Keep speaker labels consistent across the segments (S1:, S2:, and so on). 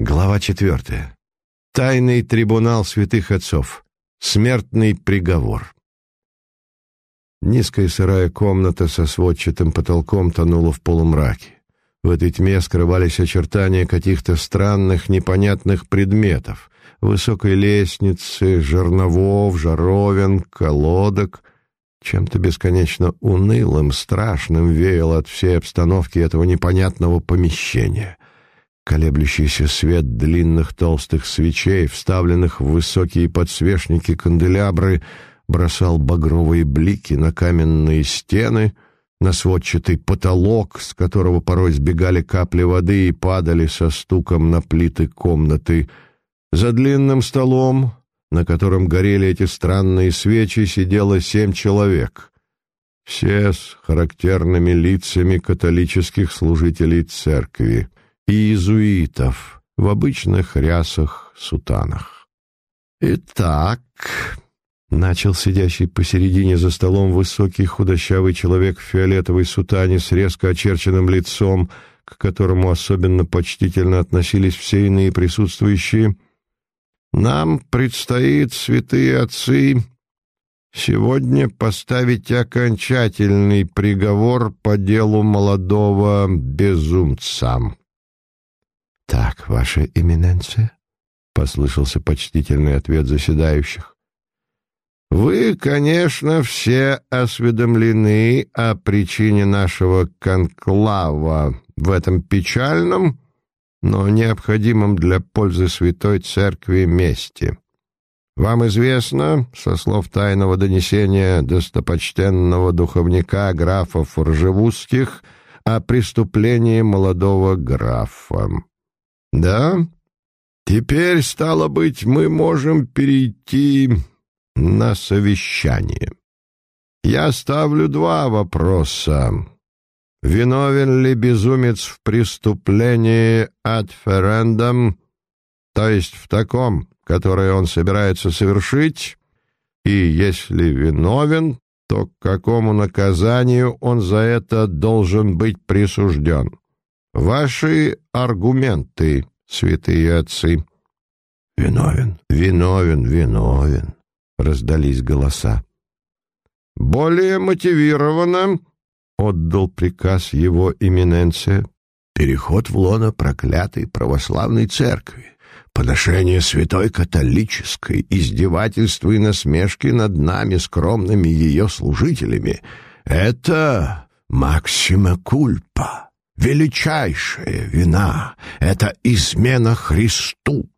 S1: Глава четвертая. Тайный трибунал святых отцов. Смертный приговор. Низкая сырая комната со сводчатым потолком тонула в полумраке. В этой тьме скрывались очертания каких-то странных, непонятных предметов. Высокой лестницы, жерновов, жаровин, колодок. Чем-то бесконечно унылым, страшным веяло от всей обстановки этого непонятного помещения. Колеблющийся свет длинных толстых свечей, вставленных в высокие подсвечники канделябры, бросал багровые блики на каменные стены, на сводчатый потолок, с которого порой сбегали капли воды и падали со стуком на плиты комнаты. За длинным столом, на котором горели эти странные свечи, сидело семь человек. Все с характерными лицами католических служителей церкви иезуитов в обычных рясах-сутанах. «Итак», — начал сидящий посередине за столом высокий худощавый человек в фиолетовой сутане с резко очерченным лицом, к которому особенно почтительно относились все иные присутствующие, «нам предстоит, святые отцы, сегодня поставить окончательный приговор по делу молодого безумца». «Так, ваша имененция?» — послышался почтительный ответ заседающих. «Вы, конечно, все осведомлены о причине нашего конклава в этом печальном, но необходимом для пользы Святой Церкви месте. Вам известно, со слов тайного донесения достопочтенного духовника графа Форжевузских, о преступлении молодого графа. Да? Теперь, стало быть, мы можем перейти на совещание. Я ставлю два вопроса. Виновен ли безумец в преступлении ad ferendum, то есть в таком, которое он собирается совершить, и если виновен, то к какому наказанию он за это должен быть присужден? Ваши аргументы, святые отцы. Виновен, виновен, виновен, раздались голоса. Более мотивированно отдал приказ его имененция переход в лоно проклятой православной церкви, поношение святой католической, издевательства и насмешки над нами, скромными ее служителями — это максима кульпа величайшая вина — это измена Христу.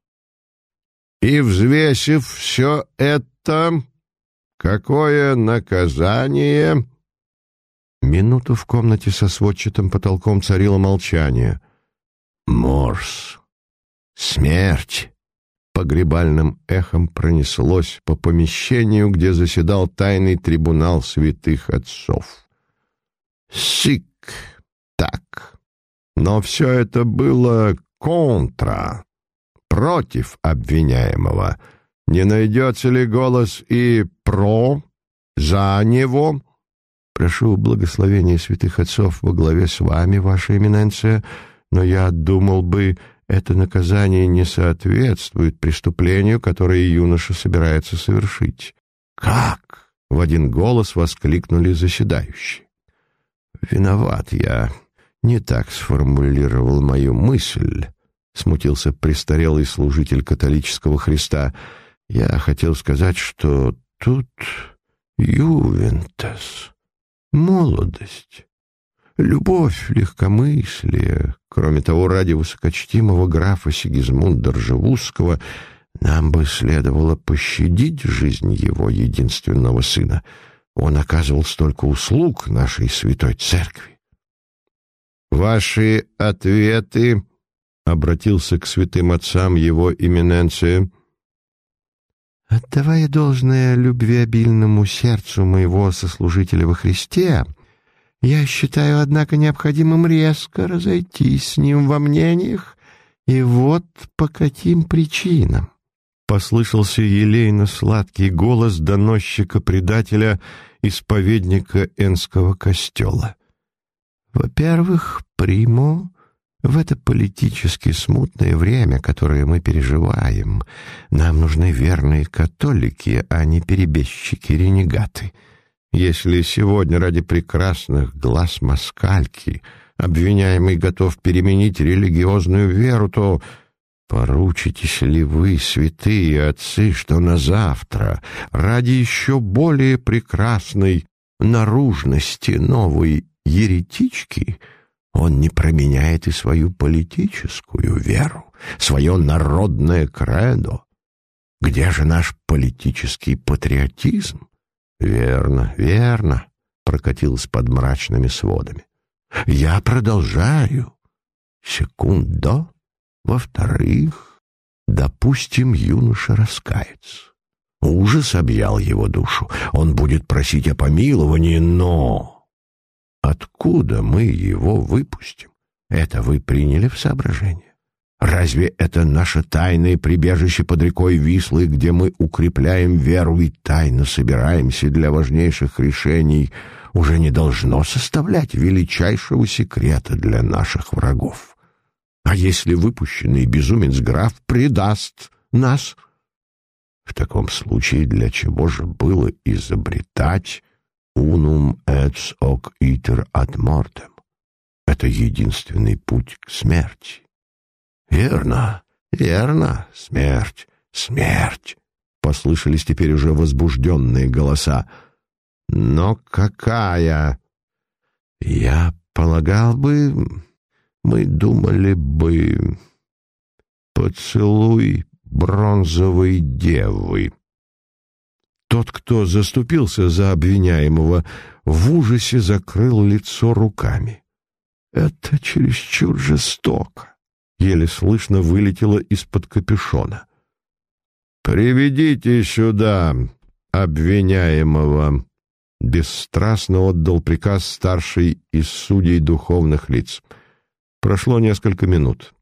S1: И, взвесив все это, какое наказание... Минуту в комнате со сводчатым потолком царило молчание. Морс. Смерть. Погребальным эхом пронеслось по помещению, где заседал тайный трибунал святых отцов. Сик так. Но все это было контра, против обвиняемого. Не найдется ли голос и про, за него? Прошу благословения святых отцов во главе с вами, ваша имененция, но я думал бы, это наказание не соответствует преступлению, которое юноша собирается совершить. «Как?» — в один голос воскликнули заседающие. «Виноват я», не так сформулировал мою мысль, — смутился престарелый служитель католического Христа. Я хотел сказать, что тут ювентас, молодость, любовь, легкомыслие. Кроме того, ради высокочтимого графа Сигизмунда Ржевузского нам бы следовало пощадить жизнь его единственного сына. Он оказывал столько услуг нашей святой церкви. «Ваши ответы...» — обратился к святым отцам его имененция. «Отдавая должное любвеобильному сердцу моего сослужителя во Христе, я считаю, однако, необходимым резко разойтись с ним во мнениях, и вот по каким причинам». Послышался елейно-сладкий голос доносчика-предателя, исповедника Энского костела. Во-первых, приму, В это политически смутное время, которое мы переживаем, нам нужны верные католики, а не перебежчики-ренегаты. Если сегодня ради прекрасных глаз москальки обвиняемый готов переменить религиозную веру, то поручитесь ли вы, святые отцы, что на завтра ради еще более прекрасной наружности новой еретички — он не променяет и свою политическую веру, свое народное кредо. Где же наш политический патриотизм? Верно, верно, прокатилось под мрачными сводами. Я продолжаю. Секундо. Во-вторых, допустим, юноша раскается. Ужас объял его душу. Он будет просить о помиловании, но... Откуда мы его выпустим? Это вы приняли в соображение? Разве это наше тайное прибежище под рекой Вислы, где мы укрепляем веру и тайно собираемся для важнейших решений, уже не должно составлять величайшего секрета для наших врагов? А если выпущенный безумец граф предаст нас? В таком случае для чего же было изобретать unum et hoc iter ad mortem. Это единственный путь к смерти. Верно, верно, смерть, смерть. Послышались теперь уже возбужденные голоса. Но какая? Я полагал бы, мы думали бы, поцелуй бронзовой девы. Тот, кто заступился за обвиняемого, в ужасе закрыл лицо руками. «Это чересчур жестоко!» — еле слышно вылетело из-под капюшона. «Приведите сюда обвиняемого!» — бесстрастно отдал приказ старший из судей духовных лиц. Прошло несколько минут.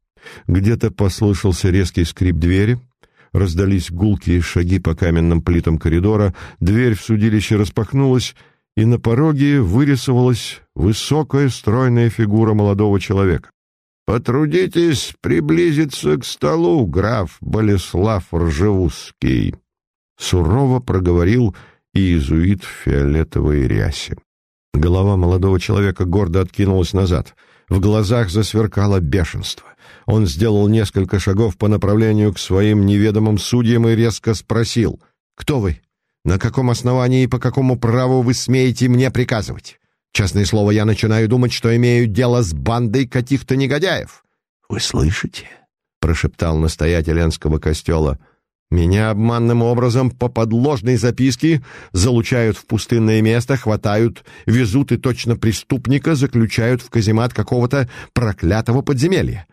S1: Где-то послышался резкий скрип двери — раздались гулкие шаги по каменным плитам коридора, дверь в судилище распахнулась, и на пороге вырисовалась высокая стройная фигура молодого человека. «Потрудитесь приблизиться к столу, граф Болеслав Ржевузский», — сурово проговорил иезуит в фиолетовой рясе. Голова молодого человека гордо откинулась назад. В глазах засверкало бешенство. Он сделал несколько шагов по направлению к своим неведомым судьям и резко спросил, «Кто вы? На каком основании и по какому праву вы смеете мне приказывать? Честное слово, я начинаю думать, что имею дело с бандой каких-то негодяев». «Вы слышите?» — прошептал настоятель Энского костела. «Меня обманным образом по подложной записке залучают в пустынное место, хватают, везут и точно преступника заключают в каземат какого-то проклятого подземелья.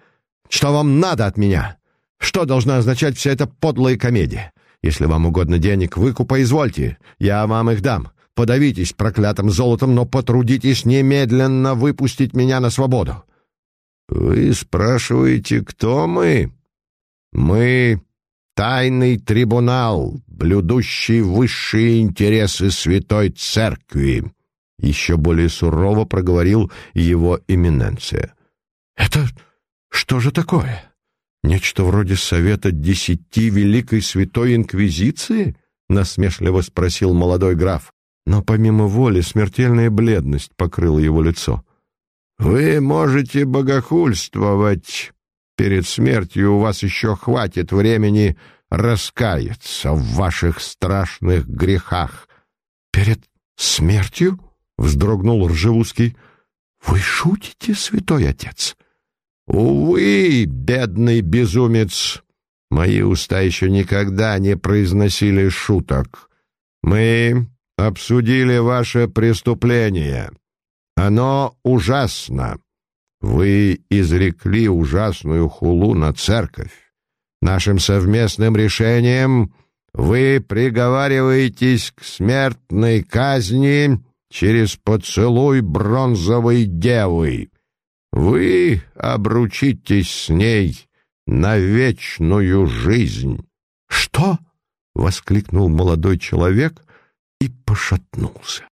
S1: Что вам надо от меня? Что должна означать вся эта подлая комедия? Если вам угодно денег, выкупа извольте, я вам их дам. Подавитесь проклятым золотом, но потрудитесь немедленно выпустить меня на свободу». «Вы спрашиваете, кто мы?» «Мы — тайный трибунал, блюдущий высшие интересы Святой Церкви», — еще более сурово проговорил его эминенция. «Это что же такое? Нечто вроде совета десяти Великой Святой Инквизиции? Насмешливо спросил молодой граф. Но помимо воли смертельная бледность покрыла его лицо. «Вы можете богохульствовать. Перед смертью у вас еще хватит времени раскаяться в ваших страшных грехах». «Перед смертью?» — вздрогнул Ржевузский. «Вы шутите, святой отец?» «Увы, бедный безумец, мои уста еще никогда не произносили шуток. Мы обсудили ваше преступление. Оно ужасно. Вы изрекли ужасную хулу на церковь. Нашим совместным решением вы приговариваетесь к смертной казни через поцелуй бронзовой девы. Вы обручитесь с ней на вечную жизнь. — Что? — воскликнул молодой человек и пошатнулся.